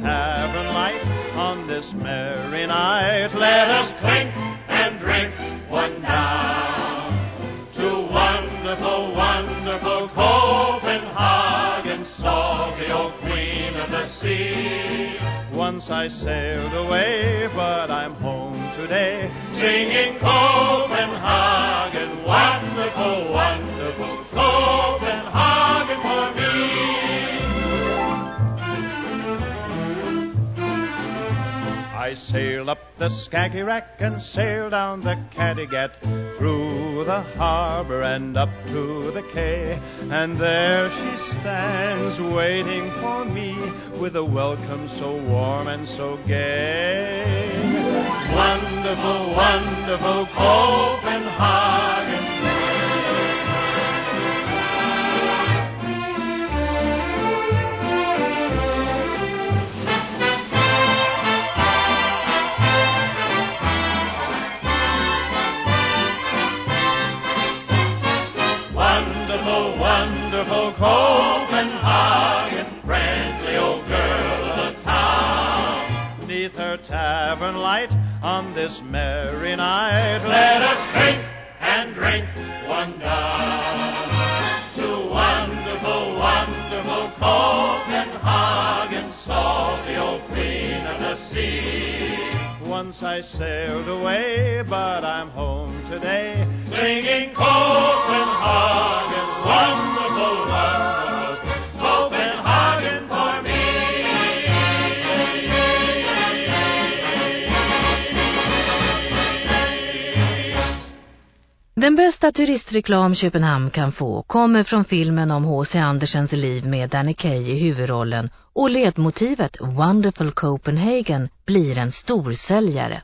tavern light on this merry night. Let us clink and drink one down to wonderful, wonderful Copenhagen, salty, old queen of the sea. Once I sailed away, but I'm home today, singing. I sail up the Skagerrak and sail down the Kattegat, through the harbor and up to the quay. And there she stands waiting for me with a welcome so warm and so gay. Wonderful, wonderful Copenhagen. Wonderful Copenhagen, friendly old girl of the town. Neath her tavern light on this merry night, let us drink and drink one down to wonderful, wonderful Copenhagen, salty old queen of the sea. Once I sailed away, but I'm home today, singing Den bästa turistreklam Köpenhamn kan få kommer från filmen om H.C. Andersens liv med Danny Kaye i huvudrollen och ledmotivet Wonderful Copenhagen blir en storsäljare.